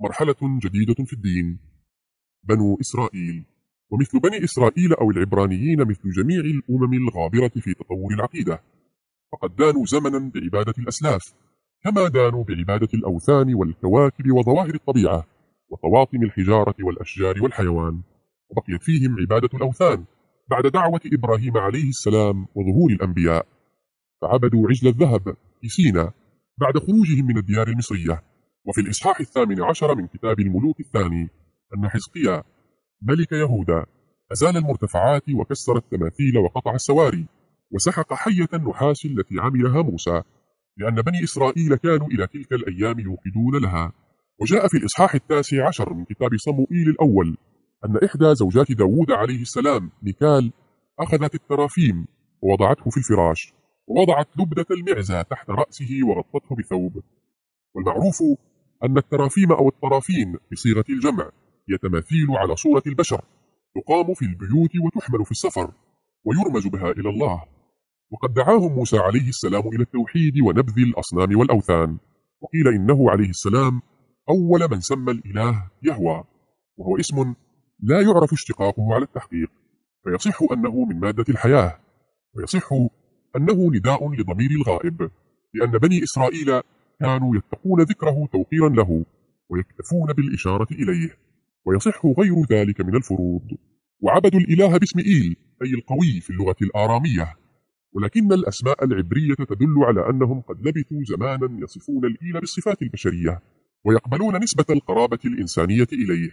مرحلة جديدة في الدين. بنو إسرائيل. ومثل بني إسرائيل أو العبرانيين مثل جميع الأمم الغابرة في تطور العقيدة. فقد دانوا زمنا بعبادة الأسلاف كما دانوا بعبادة الأوثان والكواكب وظواهر الطبيعة وطواطم الحجارة والأشجار والحيوان. وبقيت فيهم عبادة الأوثان بعد دعوة إبراهيم عليه السلام وظهور الأنبياء. فعبدوا عجل الذهب في سينا بعد خروجهم من الديار المصرية. وفي الإصحاح الثامن عشر من كتاب الملوك الثاني أن حزقيا ملك يهودا أزال المرتفعات وكسر التماثيل وقطع السواري وسحق حية النحاس التي عملها موسى لأن بني إسرائيل كانوا إلى تلك الأيام يوقدون لها. وجاء في الإصحاح التاسع عشر من كتاب صموئيل الأول أن إحدى زوجات داود عليه السلام ميكال أخذت الترافيم ووضعته في الفراش ووضعت لبدة المعزة تحت رأسه وغطته بثوب. والمعروف أن الترافيم أو الطرافين بصيغة الجمع هي تماثيل على صورة البشر تقام في البيوت وتحمل في السفر ويرمز بها إلى الله. وقد دعاهم موسى عليه السلام إلى التوحيد ونبذ الأصنام والأوثان وقيل إنه عليه السلام أول من سمى الإله يهوى وهو اسم لا يعرف اشتقاقه على التحقيق فيصح أنه من مادة الحياة ويصح أنه نداء لضمير الغائب لأن بني إسرائيل كانوا يتقون ذكره توقيرا له ويكتفون بالإشارة إليه ويصح غير ذلك من الفروض. وعبدوا الإله باسم إيل أي القوي في اللغة الآرامية. ولكن الأسماء العبرية تدل على أنهم قد لبثوا زمانا يصفون الإيل بالصفات البشرية ويقبلون نسبة القرابة الإنسانية إليه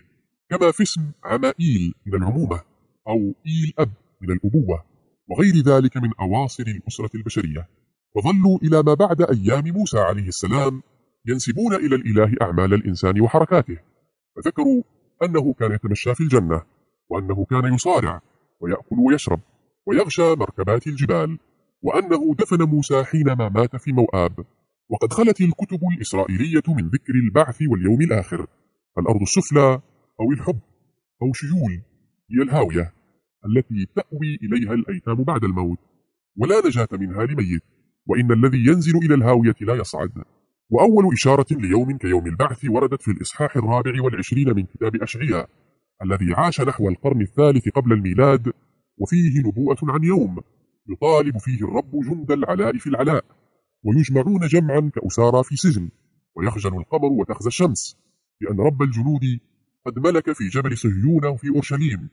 كما في اسم عمائيل من العمومة أو إيل أب من الأبوة وغير ذلك من أواصر الأسرة البشرية. وظلوا إلى ما بعد أيام موسى عليه السلام ينسبون إلى الإله أعمال الإنسان وحركاته. فذكروا أنه كان يتمشى في الجنة وأنه كان يصارع ويأكل ويشرب ويغشى مركبات الجبال وأنه دفن موسى حينما مات في موآب. وقد خلت الكتب الإسرائيلية من ذكر البعث واليوم الآخر. فالأرض السفلى أو الحب أو شيول هي الهاوية التي تأوي إليها الأيتام بعد الموت ولا نجاة منها لميت. وإن الذي ينزل إلى الهاوية لا يصعد. وأول إشارة ليوم كيوم البعث وردت في الإصحاح الرابع والعشرين من كتاب أشعياء الذي عاش نحو القرن الثالث قبل الميلاد وفيه نبوءة عن يوم يطالب فيه الرب جند العلاء في العلاء ويجمعون جمعا كأسارى في سجن ويخجل القمر وتخزى الشمس لأن رب الجنود قد ملك في جبل صهيون في أورشليم.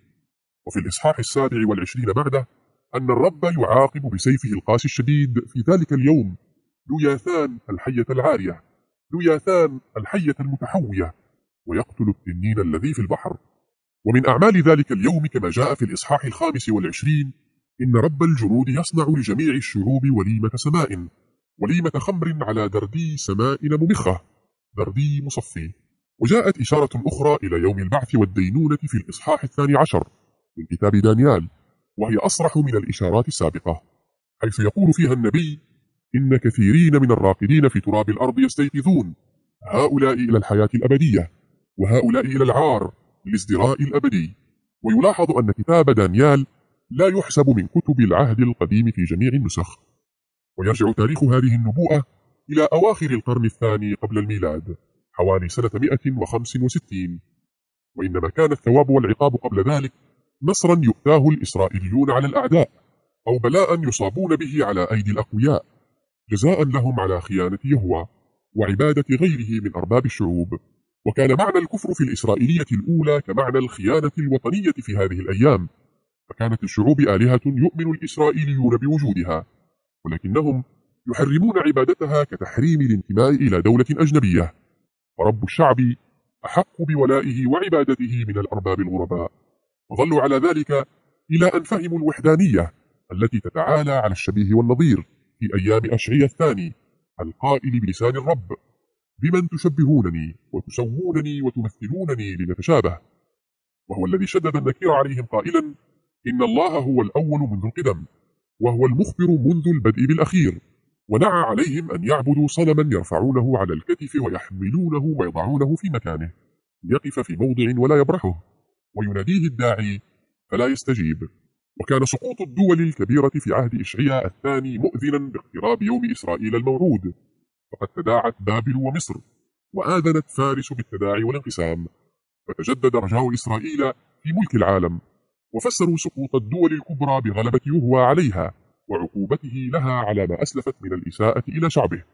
وفي الإصحاح السابع والعشرين بعده أن الرب يعاقب بسيفه القاسي الشديد في ذلك اليوم. لياثان الحية العارية. لياثان الحية المتحوية. ويقتل التنين الذي في البحر. ومن أعمال ذلك اليوم كما جاء في الإصحاح الخامس والعشرين إن رب الجنود يصنع لجميع الشعوب وليمة سماء. وليمة خمر على دردي سماء ممخة. دردي مصفي. وجاءت إشارة أخرى إلى يوم البعث والدينونة في الإصحاح الثاني عشر. من كتاب دانيال. وهي أصرح من الإشارات السابقة حيث يقول فيها النبي إن كثيرين من الراقدين في تراب الأرض يستيقظون هؤلاء إلى الحياة الأبدية وهؤلاء إلى العار الازدراء الأبدي. ويلاحظ أن كتاب دانيال لا يحسب من كتب العهد القديم في جميع النسخ ويرجع تاريخ هذه النبوءة إلى أواخر القرن الثاني قبل الميلاد حوالي سنة 165 وإنما كان الثواب والعقاب قبل ذلك نصرا يؤتاه الإسرائيليون على الأعداء أو بلاء يصابون به على أيدي الأقوياء. جزاء لهم على خيانة يهوى وعبادة غيره من أرباب الشعوب. وكان معنى الكفر في الإسرائيلية الأولى كمعنى الخيانة الوطنية في هذه الأيام. فكانت الشعوب آلهة يؤمن الإسرائيليون بوجودها. ولكنهم يحرمون عبادتها كتحريم الانتماء إلى دولة أجنبية. فرب الشعب أحق بولائه وعبادته من الأرباب الغرباء. وظلوا على ذلك إلى أن فهموا الوحدانية التي تتعالى على الشبيه والنظير في أيام أشعية الثاني القائل بلسان الرب بمن تشبهونني وتسوونني وتمثلونني لنتشابه؟ وهو الذي شدد النكير عليهم قائلا إن الله هو الأول منذ القدم وهو المخبر منذ البدء بالأخير ونعى عليهم أن يعبدوا صنما يرفعونه على الكتف ويحملونه ويضعونه في مكانه يقف في موضع ولا يبرحه. ويناديه الداعي فلا يستجيب. وكان سقوط الدول الكبيرة في عهد إشعياء الثاني مؤذنا باقتراب يوم إسرائيل الموعود. فقد تداعت بابل ومصر وآذنت فارس بالتداعي والانقسام. فتجدد رجاء إسرائيل في ملك العالم. وفسروا سقوط الدول الكبرى بغلبة يهوى عليها وعقوبته لها على ما أسلفت من الإساءة إلى شعبه.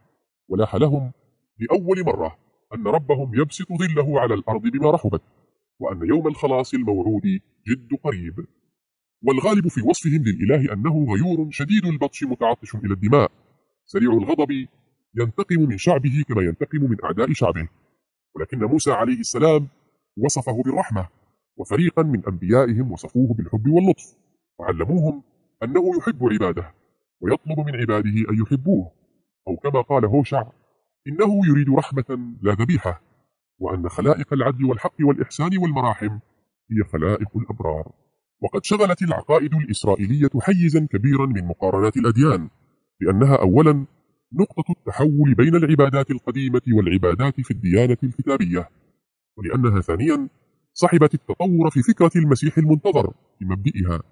ولاح لهم لأول مرة أن ربهم يبسط ظله على الأرض بما رحبت. وأن يوم الخلاص الموعود جد قريب. والغالب في وصفهم للإله أنه غيور شديد البطش متعطش إلى الدماء. سريع الغضب ينتقم من شعبه كما ينتقم من أعداء شعبه. ولكن موسى عليه السلام وصفه بالرحمة وفريقا من أنبيائهم وصفوه بالحب واللطف. وعلموهم أنه يحب عباده ويطلب من عباده أن يحبوه. أو كما قال هوشع إنه يريد رحمة لا ذبيحة. وأن خلائق العدل والحق والإحسان والمراحم هي خلائق الأبرار. وقد شغلت العقائد الإسرائيلية حيزا كبيرا من مقارنات الأديان لأنها أولا نقطة التحول بين العبادات القديمة والعبادات في الديانة الكتابية ولأنها ثانيا صحبت التطور في فكرة المسيح المنتظر في مبدئها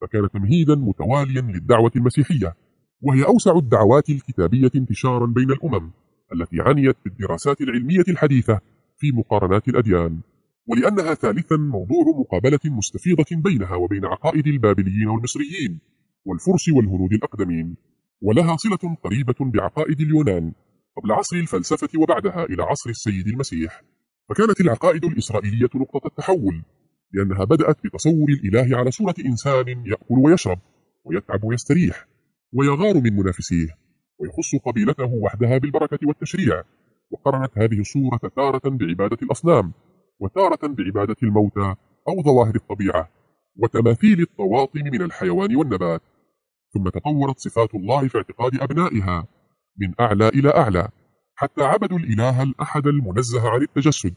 فكان تمهيدا متواليا للدعوة المسيحية وهي أوسع الدعوات الكتابية انتشارا بين الأمم التي عنيت بالدراسات العلمية الحديثة في مقارنات الأديان ولأنها ثالثا موضوع مقابلة مستفيضة بينها وبين عقائد البابليين والمصريين والفرس والهنود الأقدمين ولها صلة قريبة بعقائد اليونان قبل عصر الفلسفة وبعدها إلى عصر السيد المسيح. فكانت العقائد الإسرائيلية نقطة التحول لأنها بدأت بتصور الإله على صورة إنسان يأكل ويشرب ويتعب ويستريح ويغار من منافسيه ويخص قبيلته وحدها بالبركة والتشريع. وقرنت هذه الصورة تارة بعبادة الأصنام وتارة بعبادة الموتى أو ظواهر الطبيعة وتماثيل الطواطم من الحيوان والنبات. ثم تطورت صفات الله في اعتقاد أبنائها من أعلى إلى أعلى حتى عبدوا الإله الأحد المنزه عن التجسد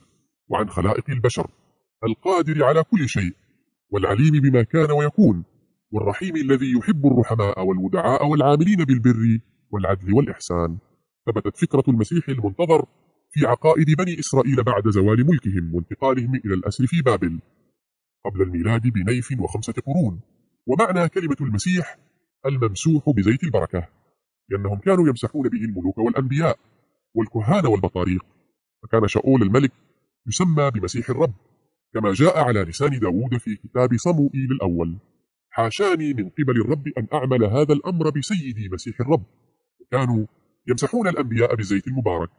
وعن خلائق البشر القادر على كل شيء والعليم بما كان ويكون والرحيم الذي يحب الرحماء والودعاء والعاملين بالبر والعدل والإحسان. ثبتت فكرة المسيح المنتظر في عقائد بني إسرائيل بعد زوال ملكهم وانتقالهم إلى الأسر في بابل. قبل الميلاد بنيف وخمسة قرون ومعنى كلمة المسيح الممسوح بزيت البركة لأنهم كانوا يمسحون به الملوك والأنبياء والكهان والبطاريق. فكان شاول الملك يسمى بمسيح الرب كما جاء على لسان داود في كتاب صموئيل الأول. حاشاني من قبل الرب أن أعمل هذا الأمر بسيدي مسيح الرب. كانوا يمسحون الأنبياء بالزيت المبارك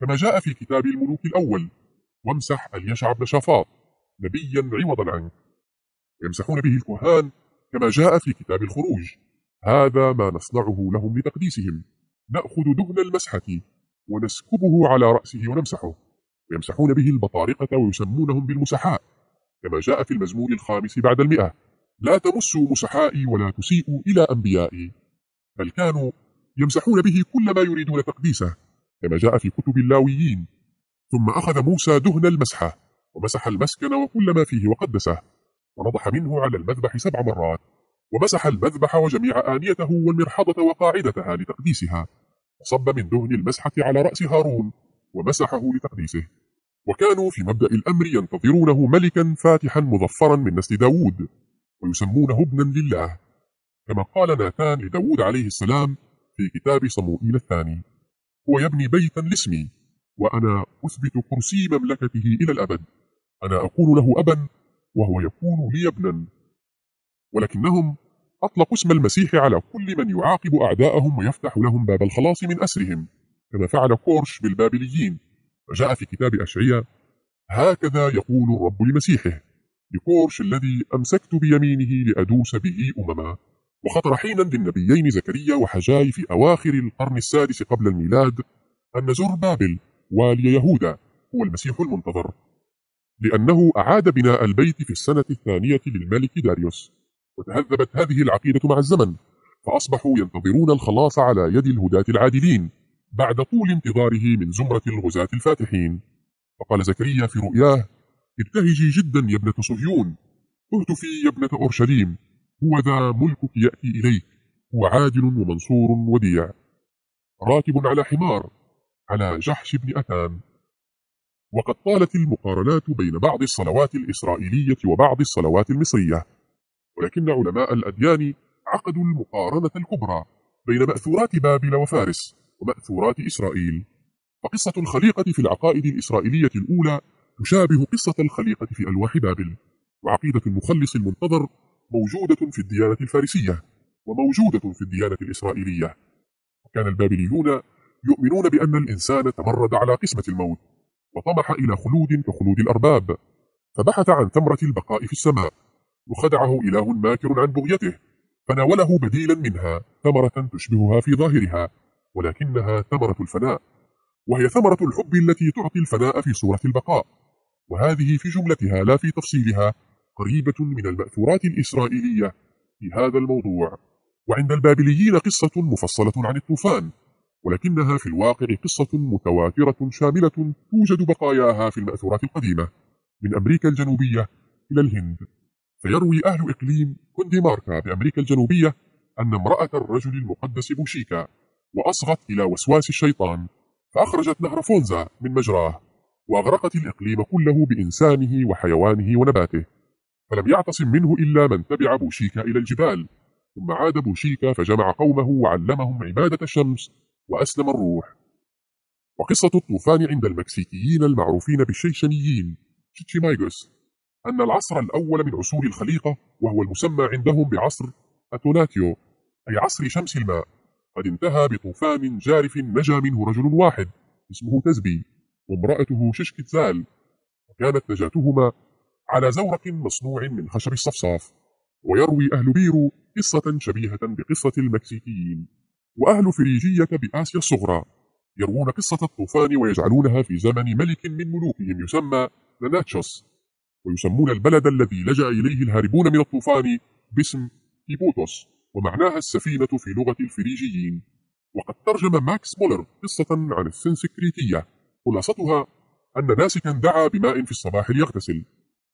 كما جاء في كتاب الملوك الأول. وامسح اليشع بن شافاط نبيا عوضا عنك ويمسحون به الكهان كما جاء في كتاب الخروج. هذا ما نصنعه لهم لتقديسهم. نأخذ دهن المسحة ونسكبه على رأسه ونمسحه. ويمسحون به البطارقة ويسمونهم بالمسحاء كما جاء في المزمور الخامس بعد المئة. لا تمسوا مسحائي ولا تسيئوا إلى أنبيائي. بل كانوا يمسحون به كل ما يريدون تقديسه كما جاء في كتب اللاويين. ثم أخذ موسى دهن المسحة ومسح المسكن وكل ما فيه وقدسه ونضح منه على المذبح سبع مرات ومسح المذبح وجميع آنيته والمرحضة وقاعدتها لتقديسها وصب من دهن المسحة على رأس هارون ومسحه لتقديسه. وكانوا في مبدأ الأمر ينتظرونه ملكا فاتحا مظفرا من نسل داود ويسمونه ابنا لله. كما قال ناتان لداود عليه السلام في كتاب صموئيل الثاني. هو يبني بيتا لاسمي وأنا أثبت كرسي مملكته إلى الأبد. أنا أكون له أبا وهو يكون لي ابنا. ولكنهم أطلقوا اسم المسيح على كل من يعاقب أعداءهم ويفتح لهم باب الخلاص من أسرهم. كما فعل كورش بالبابليين. وجاء في كتاب أشعية هكذا يقول الرب لمسيحه لكورش الذي أمسكت بيمينه لأدوس به أمما. وخطر حينا للنبيين زكريا وحجاي في أواخر القرن السادس قبل الميلاد أن زربابل والي يهودا هو المسيح المنتظر لأنه أعاد بناء البيت في السنة الثانية للملك داريوس وتهذبت هذه العقيدة مع الزمن فأصبحوا ينتظرون الخلاص على يد الهداة العادلين بعد طول انتظاره من زمرة الغزاة الفاتحين. فقال زكريا في رؤياه ابتهجي جدا يا ابنة صهيون اهتفي يا ابنة أورشليم هو ذا ملكك يأتي إليك هو عادل ومنصور وديع. راكب على حمار على جحش بن أتان وقد طالت المقارنات بين بعض الصلوات الإسرائيلية وبعض الصلوات المصرية. ولكن علماء الأديان عقدوا المقارنة الكبرى بين مأثورات بابل وفارس ومأثورات إسرائيل. فقصة الخليقة في العقائد الإسرائيلية الأولى تشابه قصة الخليقة في ألواح بابل. وعقيدة المخلص المنتظر موجودة في الديانة الفارسية وموجودة في الديانة الإسرائيلية. وكان البابليون يؤمنون بأن الإنسان تمرد على قسمة الموت وطمح إلى خلود كخلود الأرباب فبحث عن ثمرة البقاء في السماء. وخدعه إله ماكر عن بغيته فناوله بديلا منها ثمرة تشبهها في ظاهرها ولكنها ثمرة الفناء وهي ثمرة الحب التي تعطي الفناء في صورة البقاء. وهذه في جملتها لا في تفصيلها قريبة من المأثورات الإسرائيلية في هذا الموضوع. وعند البابليين قصة مفصلة عن الطوفان ولكنها في الواقع قصة متواترة شاملة توجد بقاياها في المأثورات القديمة من أمريكا الجنوبية إلى الهند. فيروي أهل إقليم كونديماركا بأمريكا الجنوبية أن امرأة الرجل المقدس بوشيكا وأصغت إلى وسواس الشيطان فأخرجت نهر فونزا من مجراه وأغرقت الإقليم كله بإنسانه وحيوانه ونباته. فلم يعتصم منه إلا من تبع بوشيكا إلى الجبال. ثم عاد بوشيكا فجمع قومه وعلمهم عبادة الشمس وأسلم الروح. وقصة الطوفان عند المكسيكيين المعروفين بالشيشنيين تشيمايغوس أن العصر الأول من عصور الخليقة وهو المسمى عندهم بعصر أتوناتيو أي عصر شمس الماء قد انتهى بطوفان جارف نجا منه رجل واحد اسمه تزبي وامرأته ششكتزال وكانت نجاتهما على زورق مصنوع من خشب الصفصاف ويروي أهل بيرو قصة شبيهة بقصة المكسيكيين وأهل فريجية بآسيا الصغرى يروون قصة الطوفان ويجعلونها في زمن ملك من ملوكهم يسمى ناناتشوس ويسمون البلد الذي لجأ إليه الهاربون من الطوفان باسم كيبوتوس ومعناها السفينة في لغة الفريجيين. وقد ترجم ماكس مولر قصة عن السنسكريتية خلاصتها أن ناسكا دعا بماء في الصباح ليغتسل.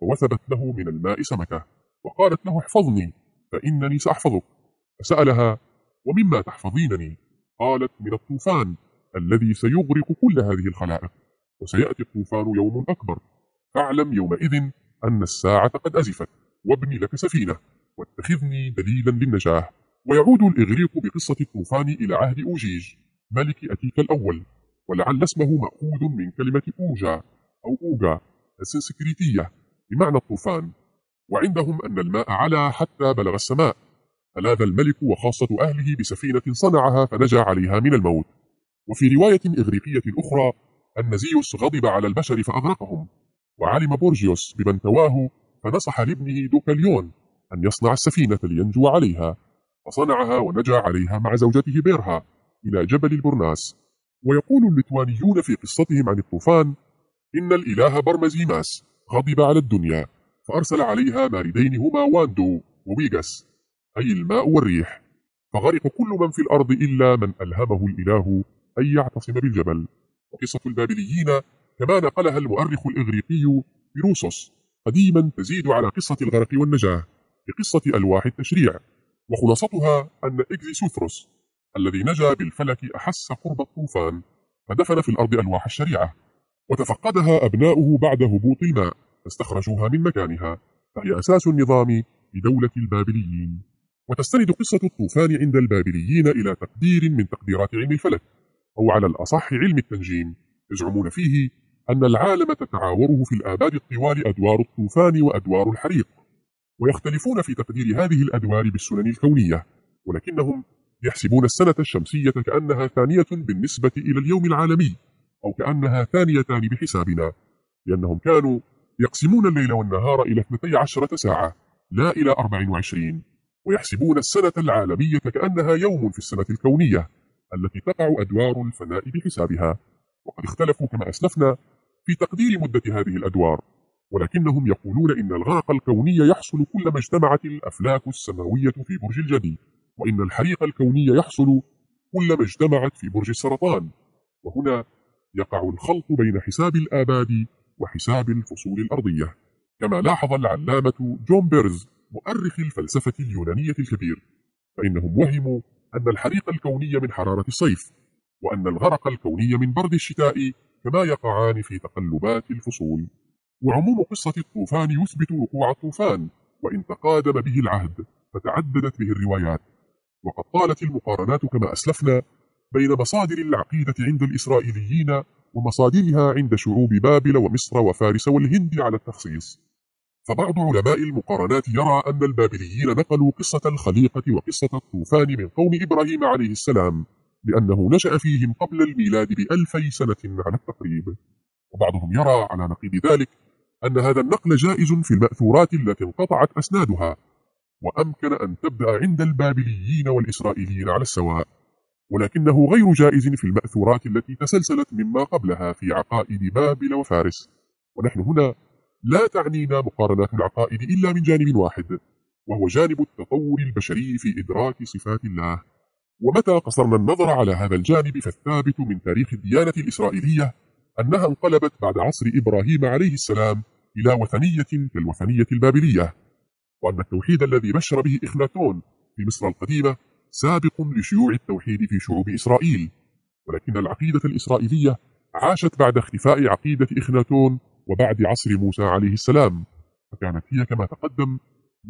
فوثبت له من الماء سمكة وقالت له احفظني فإنني سأحفظك. فسألها ومما تحفظينني؟ قالت من الطوفان الذي سيغرق كل هذه الخلائق وسيأتي الطوفان يوم أكبر. فاعلم يومئذ أن الساعة قد أزفت وابني لك سفينة واتخذني دليلا للنجاة. ويعود الإغريق بقصة الطوفان إلى عهد أوجيج ملك أتيك الأول ولعل اسمه مأخوذ من كلمة أوجا أو أوجا السنسكريتية. بمعنى الطوفان وعندهم أن الماء علا حتى بلغ السماء. فلاذ الملك وخاصة أهله بسفينة صنعها فنجا عليها من الموت. وفي رواية إغريقية أخرى أن زيوس غضب على البشر فأغرقهم. وعلم بروميثيوس بما انتواه فنصح لابنه دوكاليون أن يصنع السفينة لينجو عليها. فصنعها ونجا عليها مع زوجته بيرها إلى جبل البرناس. ويقول الليتوانيون في قصتهم عن الطوفان إن الإله برمزيماس. غضب على الدنيا فأرسل عليها ماردين هما وأندو وويغاس أي الماء والريح. فغرق كل من في الأرض إلا من ألهمه الإله أن يعتصم بالجبل. وقصة البابليين كما نقلها المؤرخ الإغريقي بيروسوس قديما تزيد على قصة الغرق والنجاة بقصة ألواح التشريع. وخلاصتها أن إكزيسوثروس الذي نجا بالفلك أحس قرب الطوفان فدفن في الأرض ألواح الشريعة. وتفقدها أبناؤه بعد هبوط الماء فاستخرجوها من مكانها فهي أساس النظام بدولة البابليين. وتستند قصة الطوفان عند البابليين إلى تقدير من تقديرات علم الفلك أو على الأصح علم التنجيم يزعمون فيه أن العالم تتعاوره في الآباد الطوال أدوار الطوفان وأدوار الحريق. ويختلفون في تقدير هذه الأدوار بالسنن الكونية ولكنهم يحسبون السنة الشمسية كأنها ثانية بالنسبة إلى اليوم العالمي. أو كأنها ثانيتان بحسابنا لأنهم كانوا يقسمون الليل والنهار إلى 12 ساعة لا إلى 24 ويحسبون السنة العالمية كأنها يوم في السنة الكونية التي تقع أدوار الفناء بحسابها. وقد اختلفوا كما أسلفنا في تقدير مدة هذه الأدوار ولكنهم يقولون إن الغرق الكوني يحصل كلما اجتمعت الأفلاك السماوية في برج الجدي وإن الحريق الكوني يحصل كلما اجتمعت في برج السرطان. وهنا يقع الخلط بين حساب الآباد وحساب الفصول الأرضية. كما لاحظ العلامة جون بيرز مؤرخ الفلسفة اليونانية الكبير. فإنهم وهموا أن الحريق الكوني من حرارة الصيف وأن الغرق الكوني من برد الشتاء كما يقعان في تقلبات الفصول. وعموم قصة الطوفان يثبت وقوع الطوفان وإن تقادم به العهد فتعددت به الروايات. وقد طالت المقارنات كما أسلفنا بين مصادر العقيدة عند الإسرائيليين ومصادرها عند شعوب بابل ومصر وفارس والهند على التخصيص. فبعض علماء المقارنات يرى أن البابليين نقلوا قصة الخليقة وقصة الطوفان من قوم إبراهيم عليه السلام لأنه نشأ فيهم قبل الميلاد بألفي سنة على التقريب. وبعضهم يرى على نقيض ذلك أن هذا النقل جائز في المأثورات التي انقطعت أسنادها وأمكن أن تبدأ عند البابليين والإسرائيليين على السواء. ولكنه غير جائز في المأثورات التي تسلسلت مما قبلها في عقائد بابل وفارس. ونحن هنا لا تعنينا مقارنات العقائد إلا من جانب واحد وهو جانب التطور البشري في إدراك صفات الله. ومتى قصرنا النظر على هذا الجانب فالثابت من تاريخ الديانة الإسرائيلية أنها انقلبت بعد عصر إبراهيم عليه السلام إلى وثنية كالوثنية البابلية. وأن التوحيد الذي بشر به إخناتون في مصر القديمة سابق لشيوع التوحيد في شعوب إسرائيل ولكن العقيدة الإسرائيلية عاشت بعد اختفاء عقيدة إخناتون وبعد عصر موسى عليه السلام فكانت هي كما تقدم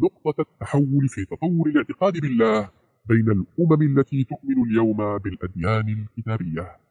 نقطة التحول في تطور الاعتقاد بالله بين الأمم التي تؤمن اليوم بالأديان الكتابية.